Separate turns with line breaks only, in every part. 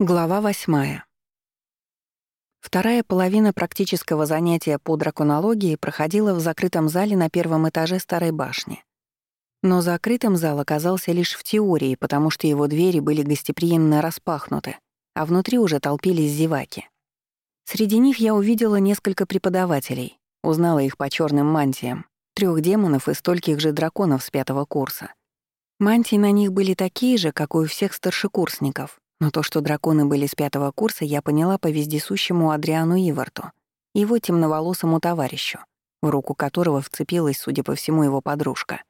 Глава восьмая. Вторая половина практического занятия по драконологии проходила в закрытом зале на первом этаже старой башни. Но закрытым зал оказался лишь в теории, потому что его двери были гостеприимно распахнуты, а внутри уже толпились зеваки. Среди них я увидела несколько преподавателей, узнала их по черным мантиям, трех демонов и стольких же драконов с пятого курса. Мантии на них были такие же, как у всех старшекурсников — но то, что драконы были с пятого курса, я поняла по вездесущему Адриану Иварту, его темноволосому товарищу, в руку которого вцепилась, судя по всему, его подружка.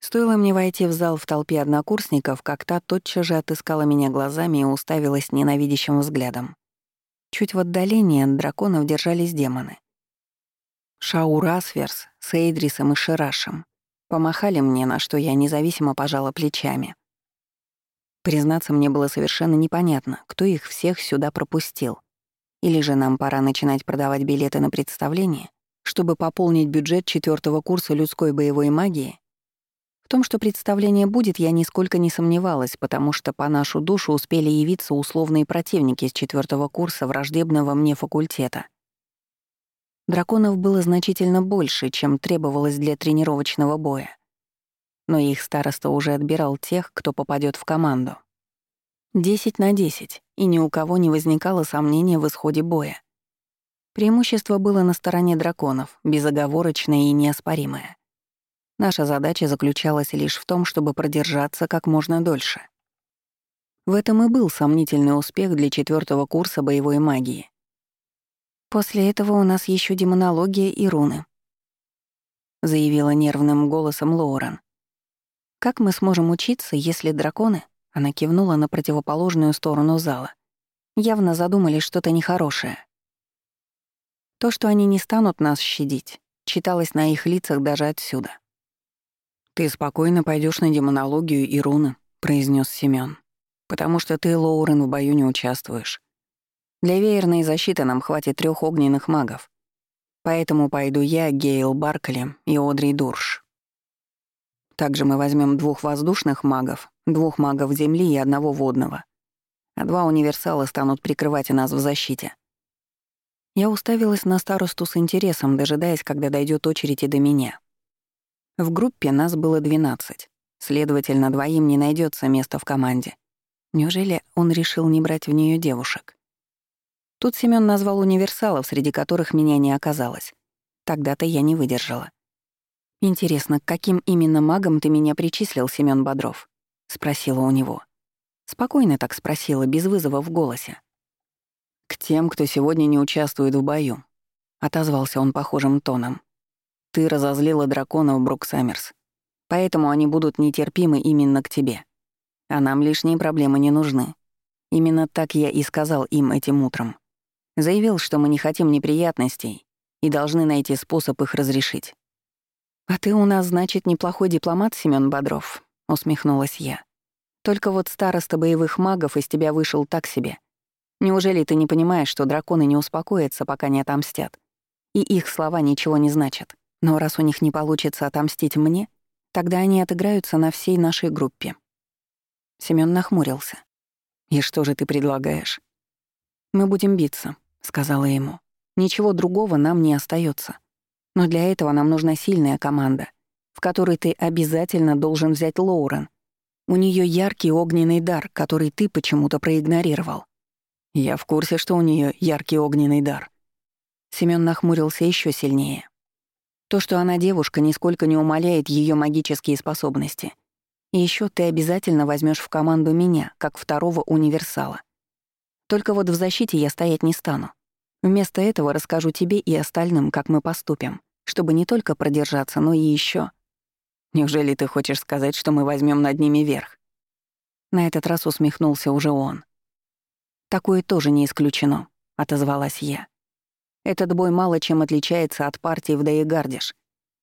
Стоило мне войти в зал в толпе однокурсников, как та тотчас же отыскала меня глазами и уставилась ненавидящим взглядом. Чуть в отдалении от драконов держались демоны. Шаур Асверс с Эйдрисом и Ширашем помахали мне, на что я независимо пожала плечами. Признаться, мне было совершенно непонятно, кто их всех сюда пропустил. Или же нам пора начинать продавать билеты на представление, чтобы пополнить бюджет четвертого курса людской боевой магии? В том, что представление будет, я нисколько не сомневалась, потому что по нашу душу успели явиться условные противники с четвертого курса враждебного мне факультета. Драконов было значительно больше, чем требовалось для тренировочного боя но их староста уже отбирал тех, кто попадет в команду. Десять на десять, и ни у кого не возникало сомнения в исходе боя. Преимущество было на стороне драконов, безоговорочное и неоспоримое. Наша задача заключалась лишь в том, чтобы продержаться как можно дольше. В этом и был сомнительный успех для четвертого курса боевой магии. «После этого у нас еще демонология и руны», — заявила нервным голосом Лоурен. «Как мы сможем учиться, если драконы...» Она кивнула на противоположную сторону зала. Явно задумали что-то нехорошее. То, что они не станут нас щадить, читалось на их лицах даже отсюда. «Ты спокойно пойдешь на демонологию и руны», — произнес Семён. «Потому что ты, Лоурен, в бою не участвуешь. Для веерной защиты нам хватит трех огненных магов. Поэтому пойду я, Гейл Баркли и Одри Дурш. Также мы возьмем двух воздушных магов, двух магов земли и одного водного. А два универсала станут прикрывать нас в защите. Я уставилась на старосту с интересом, дожидаясь, когда дойдет очередь и до меня. В группе нас было 12. Следовательно, двоим не найдется места в команде. Неужели он решил не брать в нее девушек? Тут Семён назвал универсалов, среди которых меня не оказалось. Тогда-то я не выдержала. «Интересно, к каким именно магам ты меня причислил, Семён Бодров?» — спросила у него. Спокойно так спросила, без вызова в голосе. «К тем, кто сегодня не участвует в бою», — отозвался он похожим тоном. «Ты разозлила драконов, Брук Саммерс. Поэтому они будут нетерпимы именно к тебе. А нам лишние проблемы не нужны. Именно так я и сказал им этим утром. Заявил, что мы не хотим неприятностей и должны найти способ их разрешить. «А ты у нас, значит, неплохой дипломат, Семён Бодров», — усмехнулась я. «Только вот староста боевых магов из тебя вышел так себе. Неужели ты не понимаешь, что драконы не успокоятся, пока не отомстят? И их слова ничего не значат. Но раз у них не получится отомстить мне, тогда они отыграются на всей нашей группе». Семён нахмурился. «И что же ты предлагаешь?» «Мы будем биться», — сказала ему. «Ничего другого нам не остается. Но для этого нам нужна сильная команда, в которой ты обязательно должен взять Лоурен. У нее яркий огненный дар, который ты почему-то проигнорировал. Я в курсе, что у нее яркий огненный дар. Семён нахмурился еще сильнее. То, что она девушка, нисколько не умаляет ее магические способности. И еще ты обязательно возьмешь в команду меня, как второго универсала. Только вот в защите я стоять не стану. Вместо этого расскажу тебе и остальным, как мы поступим чтобы не только продержаться, но и еще. Неужели ты хочешь сказать, что мы возьмем над ними верх? На этот раз усмехнулся уже он. Такое тоже не исключено, отозвалась я. Этот бой мало чем отличается от партии в Дейгардиш,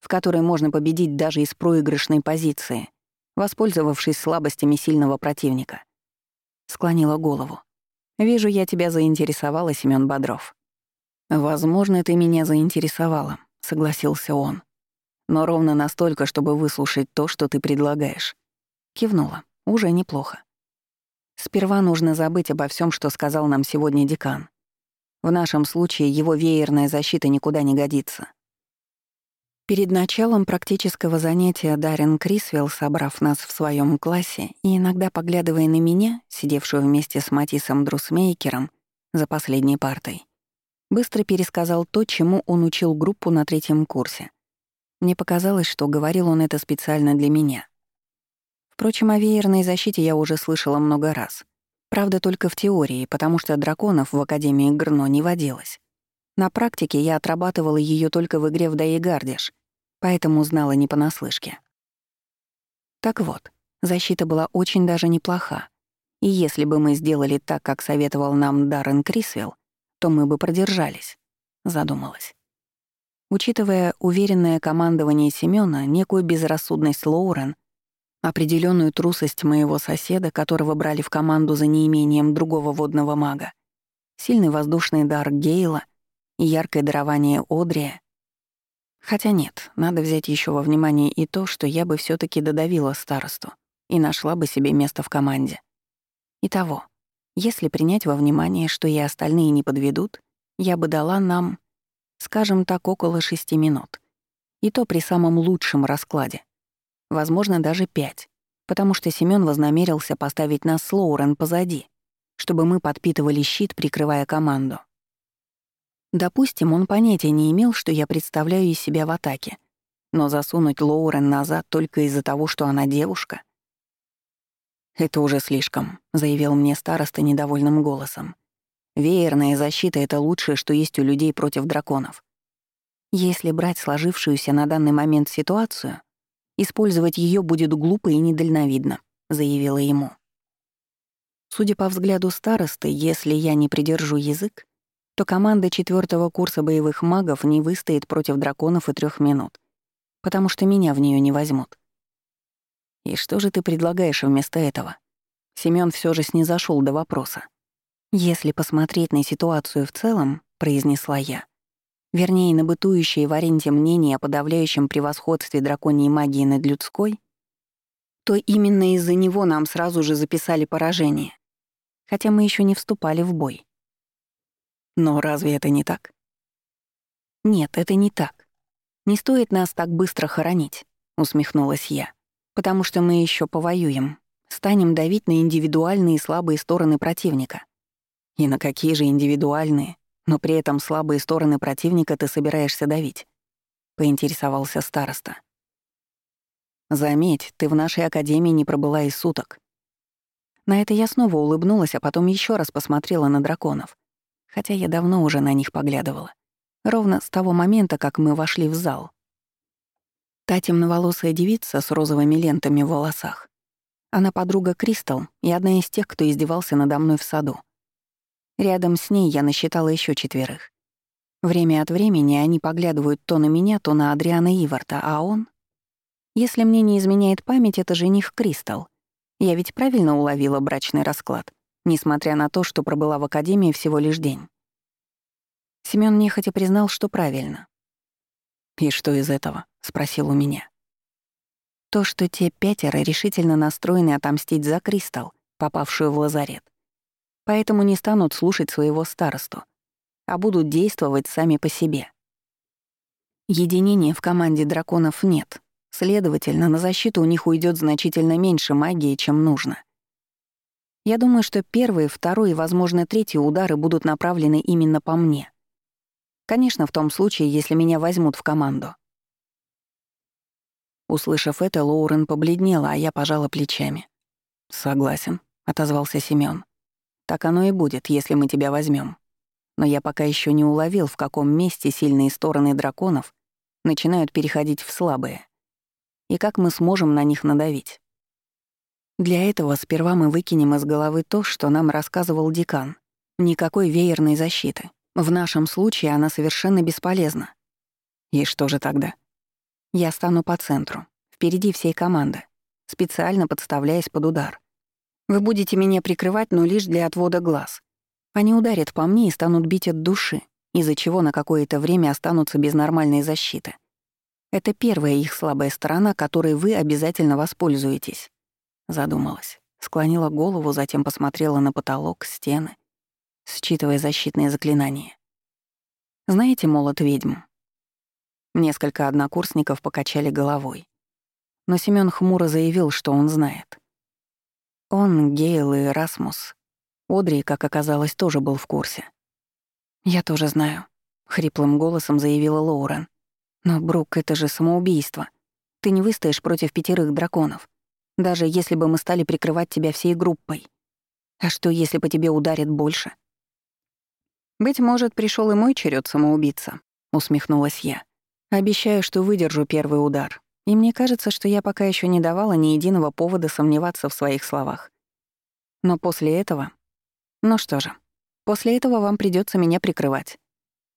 в которой можно победить даже из проигрышной позиции, воспользовавшись слабостями сильного противника. Склонила голову. «Вижу, я тебя заинтересовала, Семён Бодров». «Возможно, ты меня заинтересовала согласился он. «Но ровно настолько, чтобы выслушать то, что ты предлагаешь». Кивнула. Уже неплохо. Сперва нужно забыть обо всем, что сказал нам сегодня декан. В нашем случае его веерная защита никуда не годится. Перед началом практического занятия Даррен Крисвелл, собрав нас в своем классе и иногда поглядывая на меня, сидевшую вместе с Матисом Друсмейкером за последней партой, быстро пересказал то, чему он учил группу на третьем курсе. Мне показалось, что говорил он это специально для меня. Впрочем, о веерной защите я уже слышала много раз. Правда, только в теории, потому что драконов в Академии Грно не водилось. На практике я отрабатывала ее только в игре в Дайегардиш, поэтому знала не понаслышке. Так вот, защита была очень даже неплоха. И если бы мы сделали так, как советовал нам Даррен Крисвелл, то мы бы продержались, задумалась. Учитывая уверенное командование Семёна, некую безрассудность Лоурен, определенную трусость моего соседа, которого брали в команду за неимением другого водного мага, сильный воздушный дар Гейла — и яркое дарование Одрия. Хотя нет, надо взять еще во внимание и то, что я бы все таки додавила старосту и нашла бы себе место в команде. Итого, если принять во внимание, что и остальные не подведут, я бы дала нам, скажем так, около шести минут. И то при самом лучшем раскладе. Возможно, даже пять, потому что Семён вознамерился поставить нас с Лоурен позади, чтобы мы подпитывали щит, прикрывая команду. Допустим, он понятия не имел, что я представляю из себя в атаке. Но засунуть Лоурен назад только из-за того, что она девушка? «Это уже слишком», — заявил мне староста недовольным голосом. «Веерная защита — это лучшее, что есть у людей против драконов. Если брать сложившуюся на данный момент ситуацию, использовать ее будет глупо и недальновидно», — заявила ему. Судя по взгляду старосты, если я не придержу язык, то команда четвертого курса боевых магов не выстоит против драконов и трех минут, потому что меня в нее не возьмут. И что же ты предлагаешь вместо этого? Семён все же снизошел до вопроса. Если посмотреть на ситуацию в целом, произнесла я, вернее, на бытующее в Аренте мнение о подавляющем превосходстве драконьей магии над людской, то именно из-за него нам сразу же записали поражение, хотя мы еще не вступали в бой. Но разве это не так? Нет, это не так. Не стоит нас так быстро хоронить, усмехнулась я. Потому что мы еще повоюем. Станем давить на индивидуальные слабые стороны противника. И на какие же индивидуальные, но при этом слабые стороны противника ты собираешься давить? Поинтересовался староста. Заметь, ты в нашей академии не пробыла и суток. На это я снова улыбнулась, а потом еще раз посмотрела на драконов хотя я давно уже на них поглядывала. Ровно с того момента, как мы вошли в зал. Та темноволосая девица с розовыми лентами в волосах. Она подруга Кристал и одна из тех, кто издевался надо мной в саду. Рядом с ней я насчитала еще четверых. Время от времени они поглядывают то на меня, то на Адриана Иварта, а он... Если мне не изменяет память, это жених Кристал. Я ведь правильно уловила брачный расклад несмотря на то, что пробыла в академии всего лишь день. Семён нехотя признал, что правильно. «И что из этого?» — спросил у меня. То, что те пятеро решительно настроены отомстить за Кристал, попавшую в лазарет. Поэтому не станут слушать своего старосту, а будут действовать сами по себе. Единения в команде драконов нет, следовательно, на защиту у них уйдет значительно меньше магии, чем нужно. Я думаю, что первый, второй и, возможно, третий удары будут направлены именно по мне. Конечно, в том случае, если меня возьмут в команду. Услышав это, Лоурен побледнела, а я пожала плечами. «Согласен», — отозвался Семён. «Так оно и будет, если мы тебя возьмем. Но я пока еще не уловил, в каком месте сильные стороны драконов начинают переходить в слабые. И как мы сможем на них надавить. Для этого сперва мы выкинем из головы то, что нам рассказывал декан. Никакой веерной защиты. В нашем случае она совершенно бесполезна. И что же тогда? Я стану по центру, впереди всей команды, специально подставляясь под удар. Вы будете меня прикрывать, но лишь для отвода глаз. Они ударят по мне и станут бить от души, из-за чего на какое-то время останутся без нормальной защиты. Это первая их слабая сторона, которой вы обязательно воспользуетесь. Задумалась. склонила голову, затем посмотрела на потолок, стены, считывая защитные заклинания. «Знаете молот ведьм?» Несколько однокурсников покачали головой. Но Семён хмуро заявил, что он знает. Он, Гейл и Расмус. Одри, как оказалось, тоже был в курсе. «Я тоже знаю», — хриплым голосом заявила Лоурен. «Но, Брук, это же самоубийство. Ты не выстоишь против пятерых драконов, даже если бы мы стали прикрывать тебя всей группой. А что, если по тебе ударят больше?» «Быть может, пришел и мой черед самоубийца», — усмехнулась я. «Обещаю, что выдержу первый удар. И мне кажется, что я пока еще не давала ни единого повода сомневаться в своих словах. Но после этого... Ну что же, после этого вам придется меня прикрывать.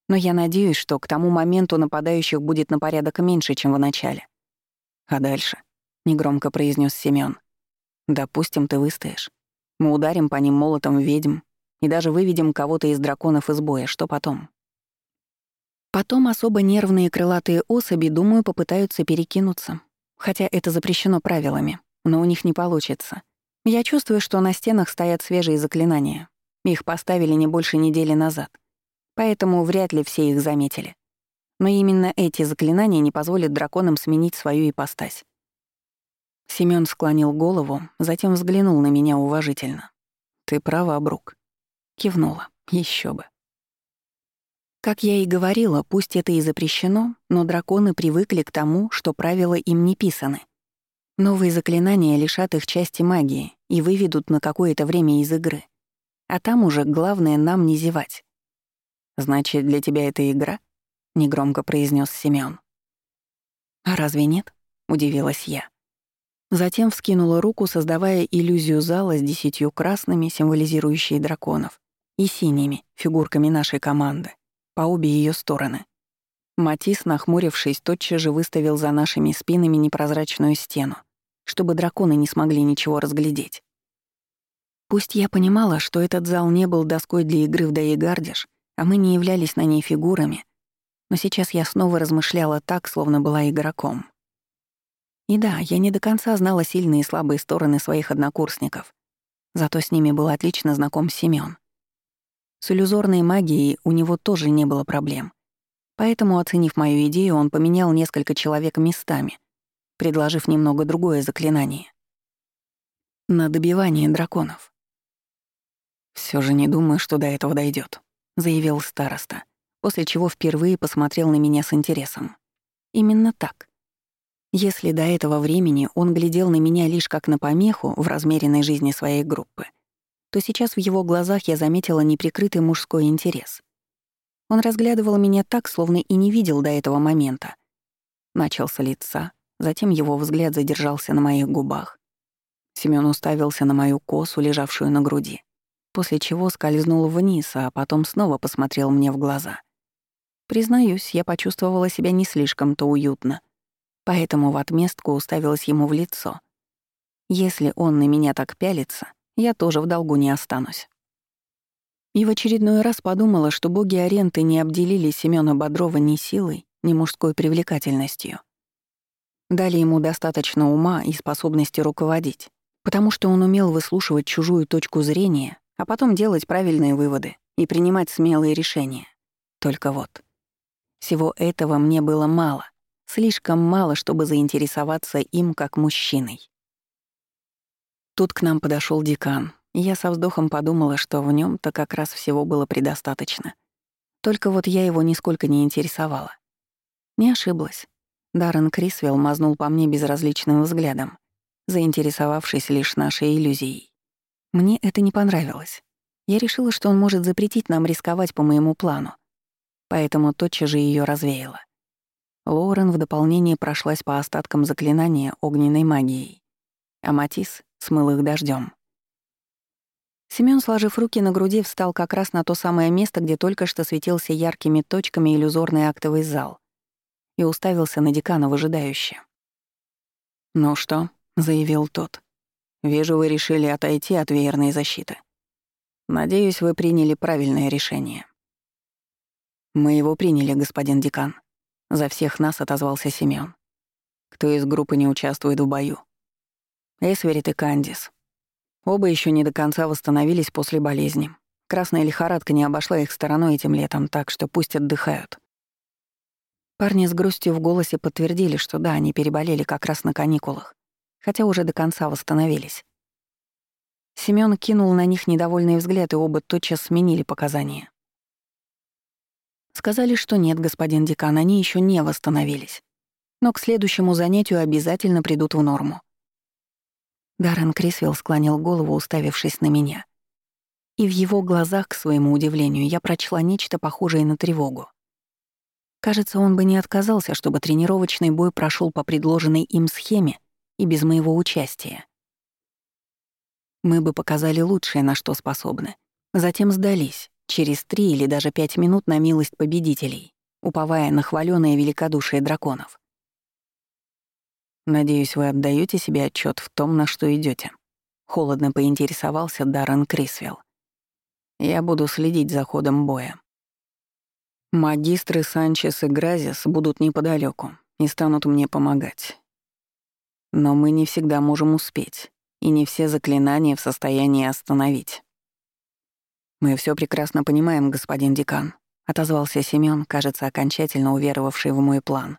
Но я надеюсь, что к тому моменту нападающих будет на порядок меньше, чем в начале. А дальше, — негромко произнес Семён, — допустим, ты выстоишь. Мы ударим по ним молотом ведьм и даже выведем кого-то из драконов из боя. Что потом? Потом особо нервные крылатые особи, думаю, попытаются перекинуться. Хотя это запрещено правилами, но у них не получится. Я чувствую, что на стенах стоят свежие заклинания. Их поставили не больше недели назад. Поэтому вряд ли все их заметили. Но именно эти заклинания не позволят драконам сменить свою ипостась. Семён склонил голову, затем взглянул на меня уважительно. «Ты права, Брук». Кивнула. Еще бы. Как я и говорила, пусть это и запрещено, но драконы привыкли к тому, что правила им не писаны. Новые заклинания лишат их части магии и выведут на какое-то время из игры. А там уже главное нам не зевать. «Значит, для тебя это игра?» — негромко произнес Семён. «А разве нет?» — удивилась я. Затем вскинула руку, создавая иллюзию зала с десятью красными, символизирующие драконов, и синими, фигурками нашей команды по обе ее стороны. Матис, нахмурившись, тотчас же выставил за нашими спинами непрозрачную стену, чтобы драконы не смогли ничего разглядеть. Пусть я понимала, что этот зал не был доской для игры в Даегардиш, а мы не являлись на ней фигурами, но сейчас я снова размышляла так, словно была игроком. И да, я не до конца знала сильные и слабые стороны своих однокурсников, зато с ними был отлично знаком Семён. С иллюзорной магией у него тоже не было проблем. Поэтому, оценив мою идею, он поменял несколько человек местами, предложив немного другое заклинание. На добивание драконов. Все же не думаю, что до этого дойдет, заявил староста, после чего впервые посмотрел на меня с интересом. Именно так. Если до этого времени он глядел на меня лишь как на помеху в размеренной жизни своей группы — то сейчас в его глазах я заметила неприкрытый мужской интерес. Он разглядывал меня так, словно и не видел до этого момента. Начал с лица, затем его взгляд задержался на моих губах. Семён уставился на мою косу, лежавшую на груди, после чего скользнул вниз, а потом снова посмотрел мне в глаза. Признаюсь, я почувствовала себя не слишком-то уютно, поэтому в отместку уставилась ему в лицо. Если он на меня так пялится, я тоже в долгу не останусь. И в очередной раз подумала, что боги Аренты не обделили Семёна Бодрова ни силой, ни мужской привлекательностью. Дали ему достаточно ума и способности руководить, потому что он умел выслушивать чужую точку зрения, а потом делать правильные выводы и принимать смелые решения. Только вот. Всего этого мне было мало, слишком мало, чтобы заинтересоваться им как мужчиной. Тут к нам подошел декан, и я со вздохом подумала, что в нем то как раз всего было предостаточно. Только вот я его нисколько не интересовала. Не ошиблась. Даррен Крисвелл мазнул по мне безразличным взглядом, заинтересовавшись лишь нашей иллюзией. Мне это не понравилось. Я решила, что он может запретить нам рисковать по моему плану, поэтому тотчас же ее развеяла. Лоурен в дополнение прошлась по остаткам заклинания огненной магией, а Матис смыл их дождем. Семён, сложив руки на груди, встал как раз на то самое место, где только что светился яркими точками иллюзорный актовый зал, и уставился на декана выжидающе. «Ну что?» — заявил тот. «Вижу, вы решили отойти от веерной защиты. Надеюсь, вы приняли правильное решение». «Мы его приняли, господин декан», — за всех нас отозвался Семён. «Кто из группы не участвует в бою?» Эсверит и Кандис. Оба еще не до конца восстановились после болезни. Красная лихорадка не обошла их стороной этим летом, так что пусть отдыхают. Парни с грустью в голосе подтвердили, что да, они переболели как раз на каникулах, хотя уже до конца восстановились. Семён кинул на них недовольный взгляд, и оба тотчас сменили показания. Сказали, что нет, господин декан, они еще не восстановились. Но к следующему занятию обязательно придут в норму. Даррен Крисвелл склонил голову, уставившись на меня. И в его глазах, к своему удивлению, я прочла нечто похожее на тревогу. Кажется, он бы не отказался, чтобы тренировочный бой прошел по предложенной им схеме и без моего участия. Мы бы показали лучшее, на что способны. Затем сдались, через три или даже пять минут на милость победителей, уповая на хвалёное великодушие драконов. «Надеюсь, вы отдаете себе отчет в том, на что идете. холодно поинтересовался Даррен Крисвелл. «Я буду следить за ходом боя. Магистры Санчес и Гразис будут неподалеку и станут мне помогать. Но мы не всегда можем успеть, и не все заклинания в состоянии остановить. «Мы все прекрасно понимаем, господин декан», — отозвался Семён, кажется, окончательно уверовавший в мой план.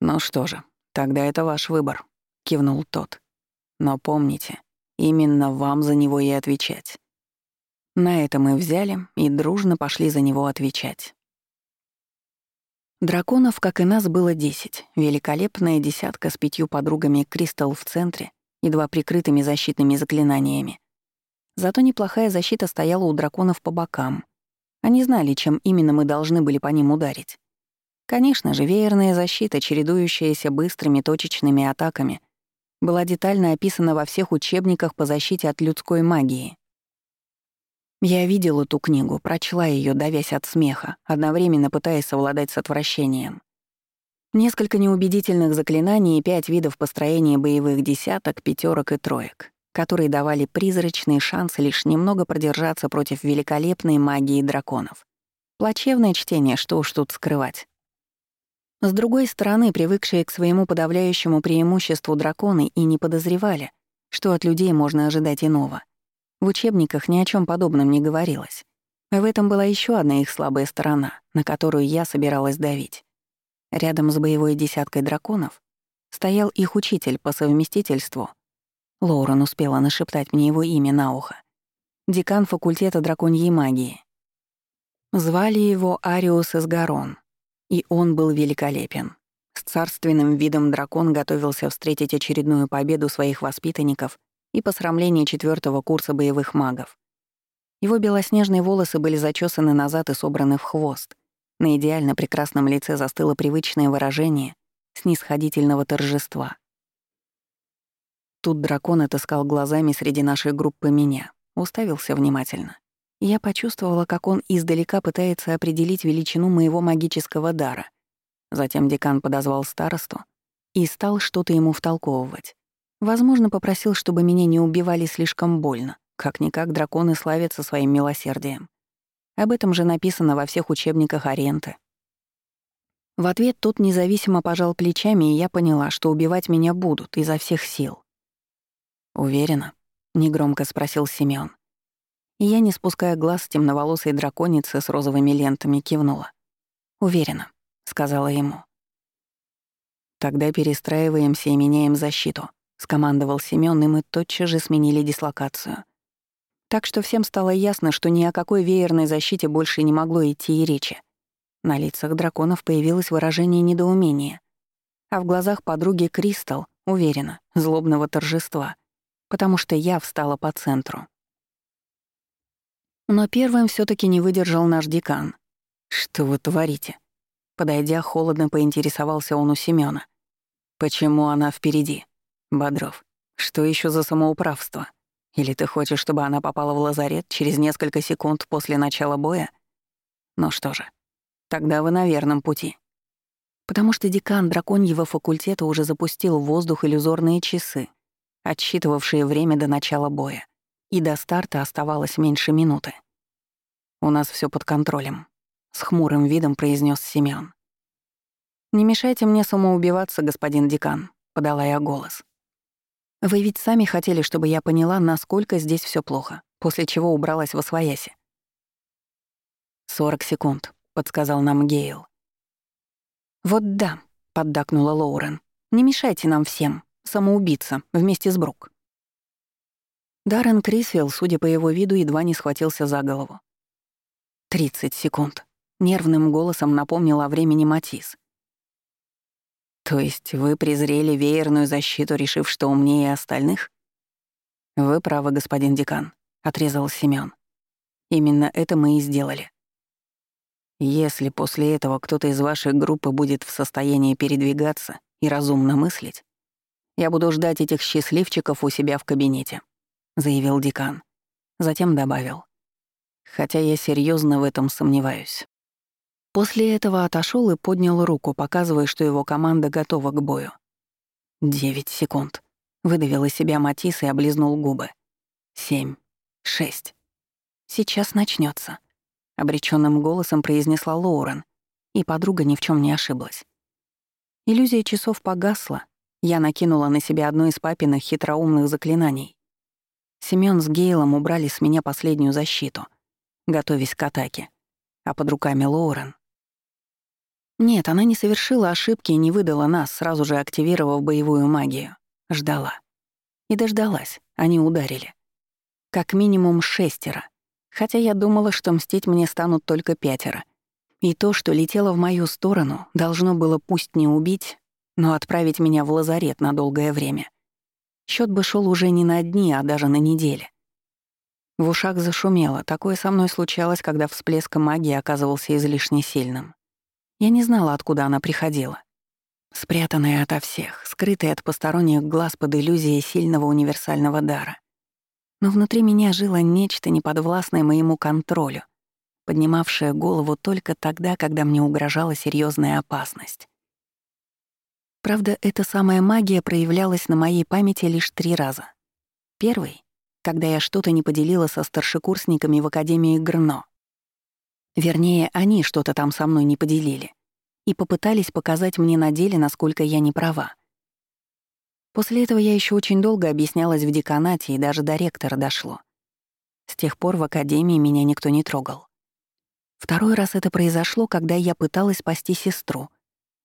«Ну что же, тогда это ваш выбор», — кивнул тот. «Но помните, именно вам за него и отвечать». На это мы взяли и дружно пошли за него отвечать. Драконов, как и нас, было десять. Великолепная десятка с пятью подругами Кристал в центре, едва прикрытыми защитными заклинаниями. Зато неплохая защита стояла у драконов по бокам. Они знали, чем именно мы должны были по ним ударить. Конечно же, веерная защита, чередующаяся быстрыми точечными атаками, была детально описана во всех учебниках по защите от людской магии. Я видела ту книгу, прочла ее, давясь от смеха, одновременно пытаясь совладать с отвращением. Несколько неубедительных заклинаний и пять видов построения боевых десяток, пятерок и троек, которые давали призрачный шанс лишь немного продержаться против великолепной магии драконов. Плачевное чтение, что уж тут скрывать. С другой стороны, привыкшие к своему подавляющему преимуществу драконы и не подозревали, что от людей можно ожидать иного. В учебниках ни о чем подобном не говорилось. В этом была еще одна их слабая сторона, на которую я собиралась давить. Рядом с боевой десяткой драконов стоял их учитель по совместительству. Лоурен успела нашептать мне его имя на ухо. Декан факультета драконьей магии. Звали его Ариус Эсгарон, и он был великолепен. С царственным видом дракон готовился встретить очередную победу своих воспитанников и посрамление четвертого курса боевых магов. Его белоснежные волосы были зачесаны назад и собраны в хвост — на идеально прекрасном лице застыло привычное выражение снисходительного торжества. Тут дракон отыскал глазами среди нашей группы меня, уставился внимательно. Я почувствовала, как он издалека пытается определить величину моего магического дара. Затем декан подозвал старосту и стал что-то ему втолковывать. Возможно, попросил, чтобы меня не убивали слишком больно. Как-никак драконы славятся своим милосердием. Об этом же написано во всех учебниках Аренты. В ответ тот независимо пожал плечами, и я поняла, что убивать меня будут изо всех сил. «Уверена?» — негромко спросил Семён. И я, не спуская глаз с темноволосой драконицы с розовыми лентами, кивнула. «Уверена», — сказала ему. «Тогда перестраиваемся и меняем защиту», — скомандовал Семён, и мы тотчас же сменили дислокацию — так что всем стало ясно, что ни о какой веерной защите больше не могло идти и речи. На лицах драконов появилось выражение недоумения, а в глазах подруги Кристал, уверена, злобного торжества, потому что я встала по центру. Но первым все таки не выдержал наш декан. «Что вы творите?» Подойдя, холодно поинтересовался он у Семёна. «Почему она впереди?» «Бодров, что еще за самоуправство?» Или ты хочешь, чтобы она попала в лазарет через несколько секунд после начала боя? Ну что же, тогда вы на верном пути. Потому что декан драконьего факультета уже запустил в воздух иллюзорные часы, отсчитывавшие время до начала боя, и до старта оставалось меньше минуты. «У нас все под контролем», — с хмурым видом произнес Семён. «Не мешайте мне самоубиваться, господин декан», — подала я голос. Вы ведь сами хотели, чтобы я поняла, насколько здесь все плохо, после чего убралась во свояси. «Сорок секунд», — подсказал нам Гейл. «Вот да», — поддакнула Лоурен. «Не мешайте нам всем. Самоубийца, вместе с Брук». Даррен Крисвелл, судя по его виду, едва не схватился за голову. «Тридцать секунд», — нервным голосом напомнил о времени Матис. «То есть вы презрели веерную защиту, решив, что умнее остальных?» «Вы правы, господин декан», — отрезал Семён. «Именно это мы и сделали. Если после этого кто-то из вашей группы будет в состоянии передвигаться и разумно мыслить, я буду ждать этих счастливчиков у себя в кабинете», — заявил декан. Затем добавил. «Хотя я серьезно в этом сомневаюсь». После этого отошел и поднял руку, показывая, что его команда готова к бою. «Девять секунд», — выдавил из себя Матис и облизнул губы. «Семь. Шесть. Сейчас начнется обреченным голосом произнесла Лоурен, и подруга ни в чем не ошиблась. Иллюзия часов погасла. Я накинула на себя одно из папиных хитроумных заклинаний. Семён с Гейлом убрали с меня последнюю защиту, готовясь к атаке, а под руками Лоурен. Нет, она не совершила ошибки и не выдала нас, сразу же активировав боевую магию. Ждала. И дождалась. Они ударили. Как минимум шестеро. Хотя я думала, что мстить мне станут только пятеро. И то, что летело в мою сторону, должно было пусть не убить, но отправить меня в лазарет на долгое время. Счет бы шел уже не на дни, а даже на недели. В ушах зашумело. Такое со мной случалось, когда всплеск магии оказывался излишне сильным. Я не знала, откуда она приходила. Спрятанная ото всех, скрытая от посторонних глаз под иллюзией сильного универсального дара. Но внутри меня жило нечто неподвластное моему контролю, поднимавшее голову только тогда, когда мне угрожала серьезная опасность. Правда, эта самая магия проявлялась на моей памяти лишь три раза. Первый — когда я что-то не поделила со старшекурсниками в Академии Грно. Вернее, они что-то там со мной не поделили и попытались показать мне на деле, насколько я не права. После этого я еще очень долго объяснялась в деканате, и даже до ректора дошло. С тех пор в академии меня никто не трогал. Второй раз это произошло, когда я пыталась спасти сестру,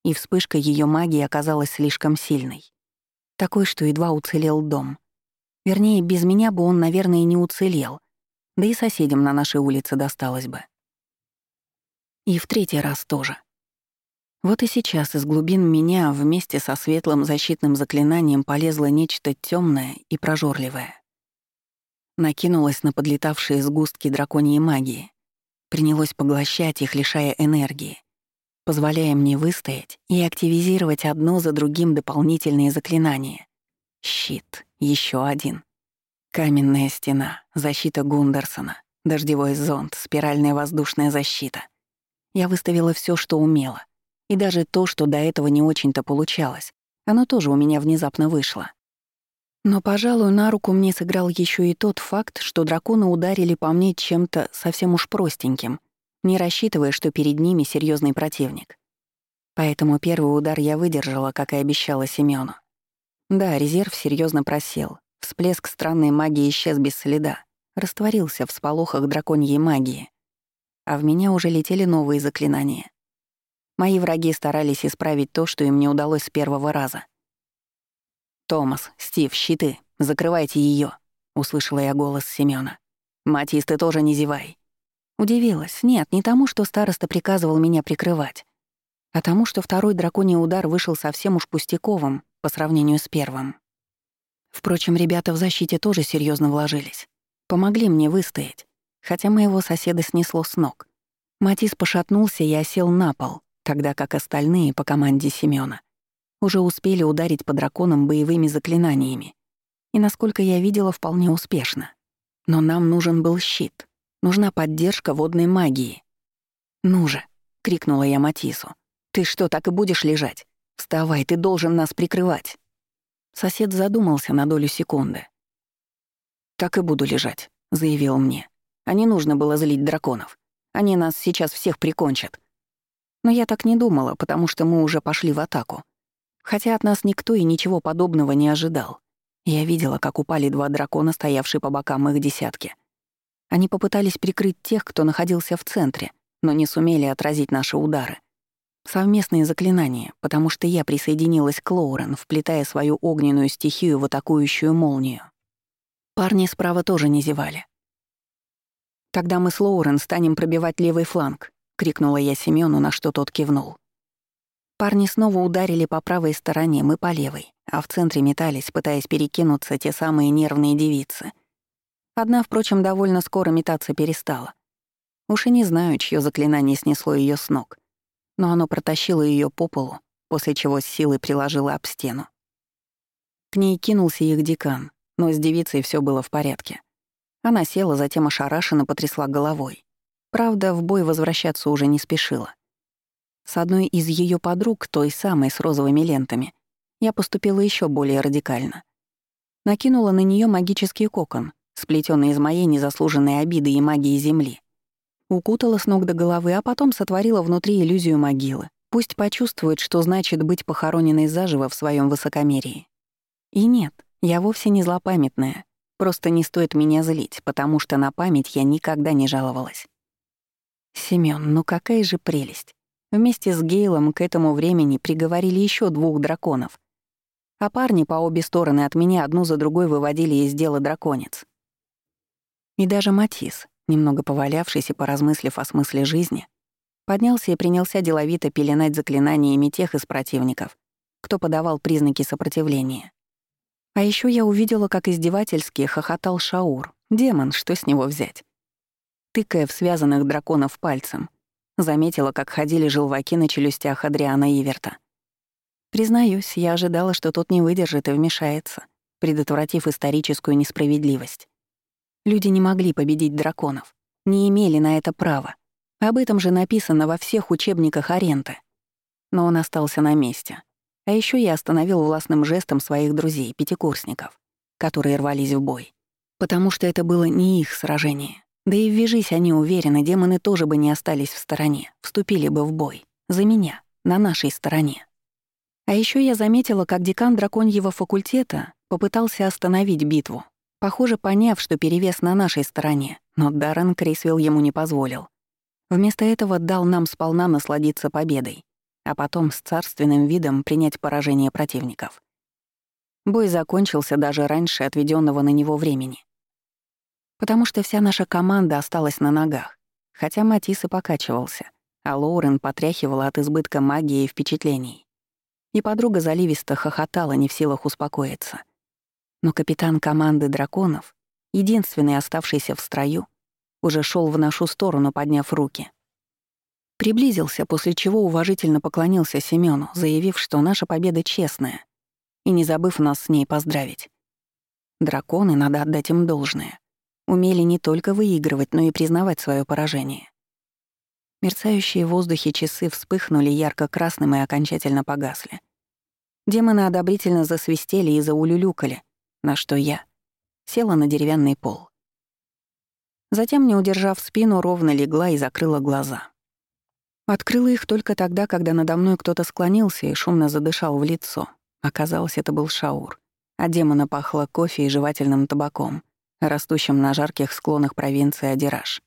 и вспышка ее магии оказалась слишком сильной. Такой, что едва уцелел дом. Вернее, без меня бы он, наверное, не уцелел, да и соседям на нашей улице досталось бы. И в третий раз тоже. Вот и сейчас из глубин меня вместе со светлым защитным заклинанием полезло нечто темное и прожорливое. Накинулось на подлетавшие сгустки драконьей магии, принялось поглощать их, лишая энергии, позволяя мне выстоять и активизировать одно за другим дополнительные заклинания. Щит, еще один. Каменная стена, защита Гундерсона, дождевой зонт, спиральная воздушная защита. Я выставила все, что умела, и даже то, что до этого не очень-то получалось, оно тоже у меня внезапно вышло. Но, пожалуй, на руку мне сыграл еще и тот факт, что драконы ударили по мне чем-то совсем уж простеньким, не рассчитывая, что перед ними серьезный противник. Поэтому первый удар я выдержала, как и обещала Семену. Да, резерв серьезно просел. Всплеск странной магии исчез без следа, растворился в сполохах драконьей магии. А в меня уже летели новые заклинания. Мои враги старались исправить то, что им не удалось с первого раза. «Томас, Стив, щиты, закрывайте ее, услышала я голос Семёна. «Матис, ты тоже не зевай». Удивилась. Нет, не тому, что староста приказывал меня прикрывать, а тому, что второй драконий удар вышел совсем уж пустяковым по сравнению с первым. Впрочем, ребята в защите тоже серьезно вложились. Помогли мне выстоять, хотя моего соседа снесло с ног. Матис пошатнулся и осел на пол, тогда как остальные по команде Семёна уже успели ударить по драконам боевыми заклинаниями. И, насколько я видела, вполне успешно. Но нам нужен был щит. Нужна поддержка водной магии. «Ну же!» — крикнула я Матису. «Ты что, так и будешь лежать? Вставай, ты должен нас прикрывать!» Сосед задумался на долю секунды. «Так и буду лежать», — заявил мне. «А не нужно было злить драконов. Они нас сейчас всех прикончат. Но я так не думала, потому что мы уже пошли в атаку. Хотя от нас никто и ничего подобного не ожидал. Я видела, как упали два дракона, стоявшие по бокам их десятки. Они попытались прикрыть тех, кто находился в центре, но не сумели отразить наши удары. Совместные заклинания, потому что я присоединилась к Лоурен, вплетая свою огненную стихию в атакующую молнию. Парни справа тоже не зевали. «Тогда мы с Лоурен станем пробивать левый фланг», — крикнула я Семёну, на что тот кивнул. Парни снова ударили по правой стороне, мы по левой, а в центре метались, пытаясь перекинуться те самые нервные девицы. Одна, впрочем, довольно скоро метаться перестала. Уж и не знаю, чье заклинание снесло ее с ног но оно протащило ее по полу, после чего с силой приложило об стену. К ней кинулся их декан, но с девицей все было в порядке. Она села, затем ошарашенно потрясла головой. Правда, в бой возвращаться уже не спешила. С одной из ее подруг, той самой с розовыми лентами, я поступила еще более радикально. Накинула на нее магический кокон, сплетенный из моей незаслуженной обиды и магии Земли. Укутала с ног до головы, а потом сотворила внутри иллюзию могилы. Пусть почувствует, что значит быть похороненной заживо в своем высокомерии. И нет, я вовсе не злопамятная. Просто не стоит меня злить, потому что на память я никогда не жаловалась. Семён, ну какая же прелесть. Вместе с Гейлом к этому времени приговорили еще двух драконов. А парни по обе стороны от меня одну за другой выводили из дела драконец. И даже Матис, немного повалявшись и поразмыслив о смысле жизни, поднялся и принялся деловито пеленать заклинаниями тех из противников, кто подавал признаки сопротивления. А еще я увидела, как издевательски хохотал Шаур, демон, что с него взять. Тыкая в связанных драконов пальцем, заметила, как ходили желваки на челюстях Адриана Иверта. Признаюсь, я ожидала, что тот не выдержит и вмешается, предотвратив историческую несправедливость. Люди не могли победить драконов, не имели на это права. Об этом же написано во всех учебниках Аренты. Но он остался на месте. А еще я остановил властным жестом своих друзей, пятикурсников, которые рвались в бой. Потому что это было не их сражение. Да и ввяжись они уверены, демоны тоже бы не остались в стороне, вступили бы в бой. За меня, на нашей стороне. А еще я заметила, как декан драконьего факультета попытался остановить битву, Похоже, поняв, что перевес на нашей стороне, но Даррен Крисвелл ему не позволил. Вместо этого дал нам сполна насладиться победой, а потом с царственным видом принять поражение противников. Бой закончился даже раньше отведенного на него времени. Потому что вся наша команда осталась на ногах, хотя Матис и покачивался, а Лоурен потряхивала от избытка магии и впечатлений. И подруга заливисто хохотала, не в силах успокоиться — но капитан команды драконов, единственный оставшийся в строю, уже шел в нашу сторону, подняв руки. Приблизился, после чего уважительно поклонился Семену, заявив, что наша победа честная, и не забыв нас с ней поздравить. Драконы, надо отдать им должное, умели не только выигрывать, но и признавать свое поражение. Мерцающие в воздухе часы вспыхнули ярко-красным и окончательно погасли. Демоны одобрительно засвистели и заулюлюкали, на что я села на деревянный пол. Затем, не удержав спину, ровно легла и закрыла глаза. Открыла их только тогда, когда надо мной кто-то склонился и шумно задышал в лицо. Оказалось, это был Шаур. А демона пахло кофе и жевательным табаком, растущим на жарких склонах провинции Адираж.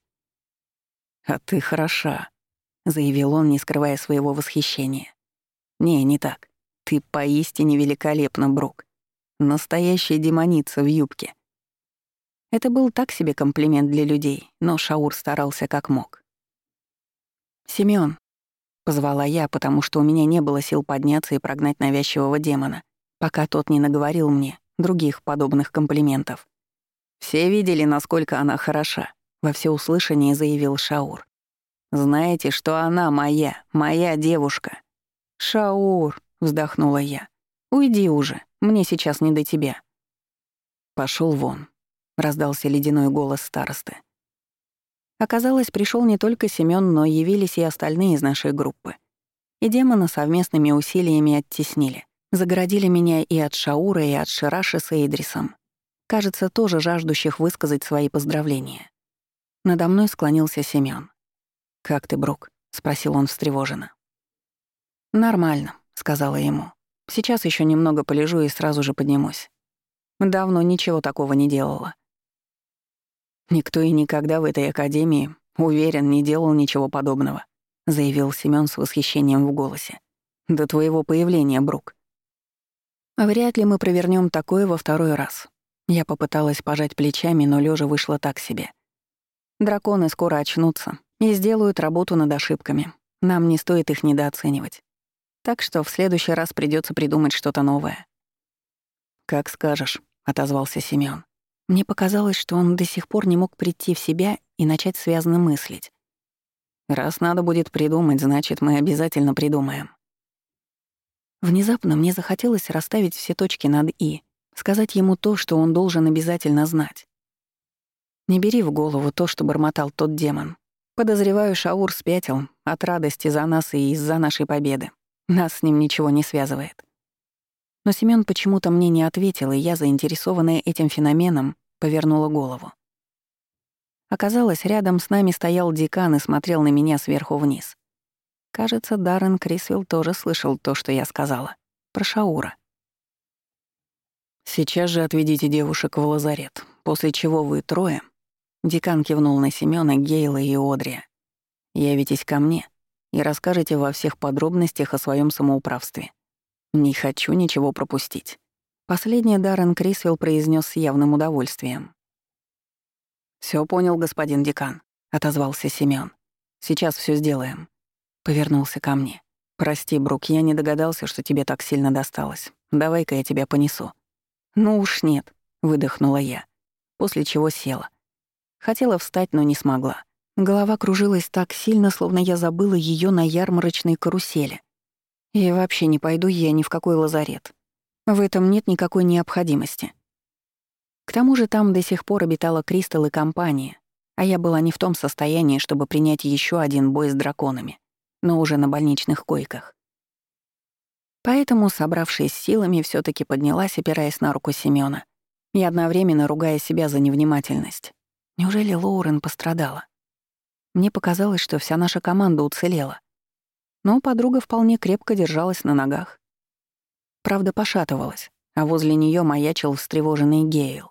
«А ты хороша», — заявил он, не скрывая своего восхищения. «Не, не так. Ты поистине великолепна, Брук. Настоящая демоница в юбке. Это был так себе комплимент для людей, но Шаур старался как мог. «Семён», — позвала я, потому что у меня не было сил подняться и прогнать навязчивого демона, пока тот не наговорил мне других подобных комплиментов. «Все видели, насколько она хороша», — во всеуслышание заявил Шаур. «Знаете, что она моя, моя девушка». «Шаур», — вздохнула я, — «уйди уже, мне сейчас не до тебя». Пошел вон», — раздался ледяной голос старосты. Оказалось, пришел не только Семён, но явились и остальные из нашей группы. И демона совместными усилиями оттеснили. Загородили меня и от Шаура, и от Шираши с Эйдрисом. Кажется, тоже жаждущих высказать свои поздравления. Надо мной склонился Семён. «Как ты, Брук?» — спросил он встревоженно. «Нормально», — сказала ему. Сейчас еще немного полежу и сразу же поднимусь. Давно ничего такого не делала. Никто и никогда в этой академии, уверен, не делал ничего подобного, заявил Семён с восхищением в голосе. До твоего появления, Брук. Вряд ли мы провернем такое во второй раз. Я попыталась пожать плечами, но лежа вышло так себе. Драконы скоро очнутся и сделают работу над ошибками. Нам не стоит их недооценивать. Так что в следующий раз придется придумать что-то новое. «Как скажешь», — отозвался Семён. Мне показалось, что он до сих пор не мог прийти в себя и начать связно мыслить. «Раз надо будет придумать, значит, мы обязательно придумаем». Внезапно мне захотелось расставить все точки над «и», сказать ему то, что он должен обязательно знать. Не бери в голову то, что бормотал тот демон. Подозреваю, Шаур спятил от радости за нас и из-за нашей победы. Нас с ним ничего не связывает. Но Семён почему-то мне не ответил, и я, заинтересованная этим феноменом, повернула голову. Оказалось, рядом с нами стоял декан и смотрел на меня сверху вниз. Кажется, Даррен Крисвелл тоже слышал то, что я сказала. Про Шаура. «Сейчас же отведите девушек в лазарет, после чего вы трое...» Декан кивнул на Семёна, Гейла и Одрия. «Явитесь ко мне и расскажете во всех подробностях о своем самоуправстве. Не хочу ничего пропустить. Последнее Даррен Крисвелл произнес с явным удовольствием. Все понял, господин декан», — отозвался Семён. «Сейчас все сделаем». Повернулся ко мне. «Прости, Брук, я не догадался, что тебе так сильно досталось. Давай-ка я тебя понесу». «Ну уж нет», — выдохнула я, после чего села. Хотела встать, но не смогла. Голова кружилась так сильно, словно я забыла ее на ярмарочной карусели. И вообще не пойду я ни в какой лазарет. В этом нет никакой необходимости. К тому же там до сих пор обитала Кристалл и компания, а я была не в том состоянии, чтобы принять еще один бой с драконами, но уже на больничных койках. Поэтому, собравшись силами, все таки поднялась, опираясь на руку Семёна, и одновременно ругая себя за невнимательность. Неужели Лоурен пострадала? Мне показалось, что вся наша команда уцелела но подруга вполне крепко держалась на ногах. Правда, пошатывалась, а возле нее маячил встревоженный Гейл.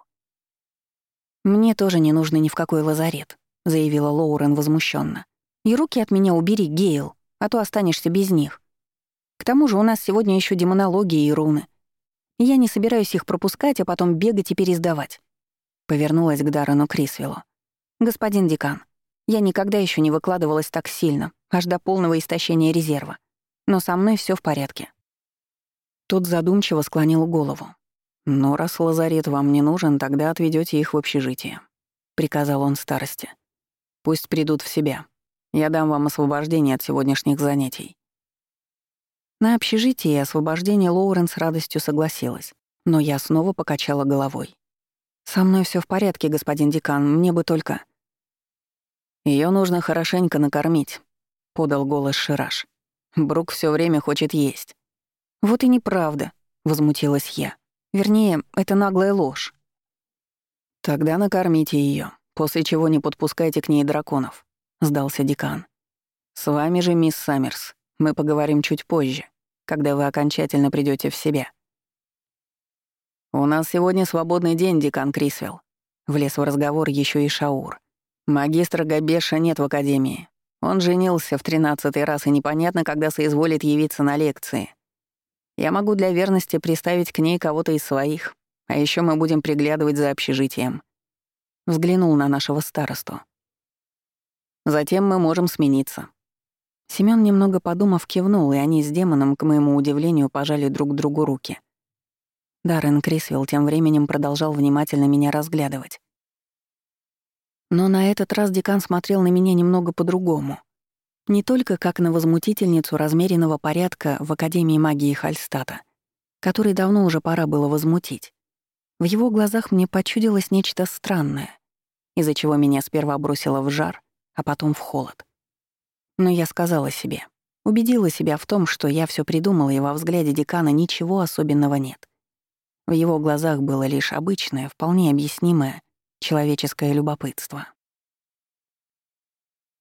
«Мне тоже не нужно ни в какой лазарет», — заявила Лоурен возмущенно. «И руки от меня убери, Гейл, а то останешься без них. К тому же у нас сегодня еще демонология и руны. Я не собираюсь их пропускать, а потом бегать и пересдавать». Повернулась к Даррену Крисвеллу. «Господин декан, я никогда еще не выкладывалась так сильно, аж до полного истощения резерва. Но со мной все в порядке. Тот задумчиво склонил голову. «Но раз лазарет вам не нужен, тогда отведете их в общежитие», — приказал он старости. «Пусть придут в себя. Я дам вам освобождение от сегодняшних занятий». На общежитие и освобождение Лоурен с радостью согласилась, но я снова покачала головой. «Со мной все в порядке, господин декан, мне бы только...» Ее нужно хорошенько накормить», — подал голос Шираж. «Брук все время хочет есть». «Вот и неправда», — возмутилась я. «Вернее, это наглая ложь». «Тогда накормите ее, после чего не подпускайте к ней драконов», — сдался декан. «С вами же, мисс Саммерс, мы поговорим чуть позже, когда вы окончательно придете в себя». «У нас сегодня свободный день, декан Крисвелл», — влез в разговор еще и Шаур. Магистра Габеша нет в академии. Он женился в тринадцатый раз, и непонятно, когда соизволит явиться на лекции. Я могу для верности приставить к ней кого-то из своих, а еще мы будем приглядывать за общежитием. Взглянул на нашего старосту. Затем мы можем смениться. Семён, немного подумав, кивнул, и они с демоном, к моему удивлению, пожали друг другу руки. Даррен Крисвелл тем временем продолжал внимательно меня разглядывать. Но на этот раз декан смотрел на меня немного по-другому. Не только как на возмутительницу размеренного порядка в Академии магии Хальстата, который давно уже пора было возмутить. В его глазах мне почудилось нечто странное, из-за чего меня сперва бросило в жар, а потом в холод. Но я сказала себе, убедила себя в том, что я все придумала, и во взгляде декана ничего особенного нет. В его глазах было лишь обычное, вполне объяснимое человеческое любопытство.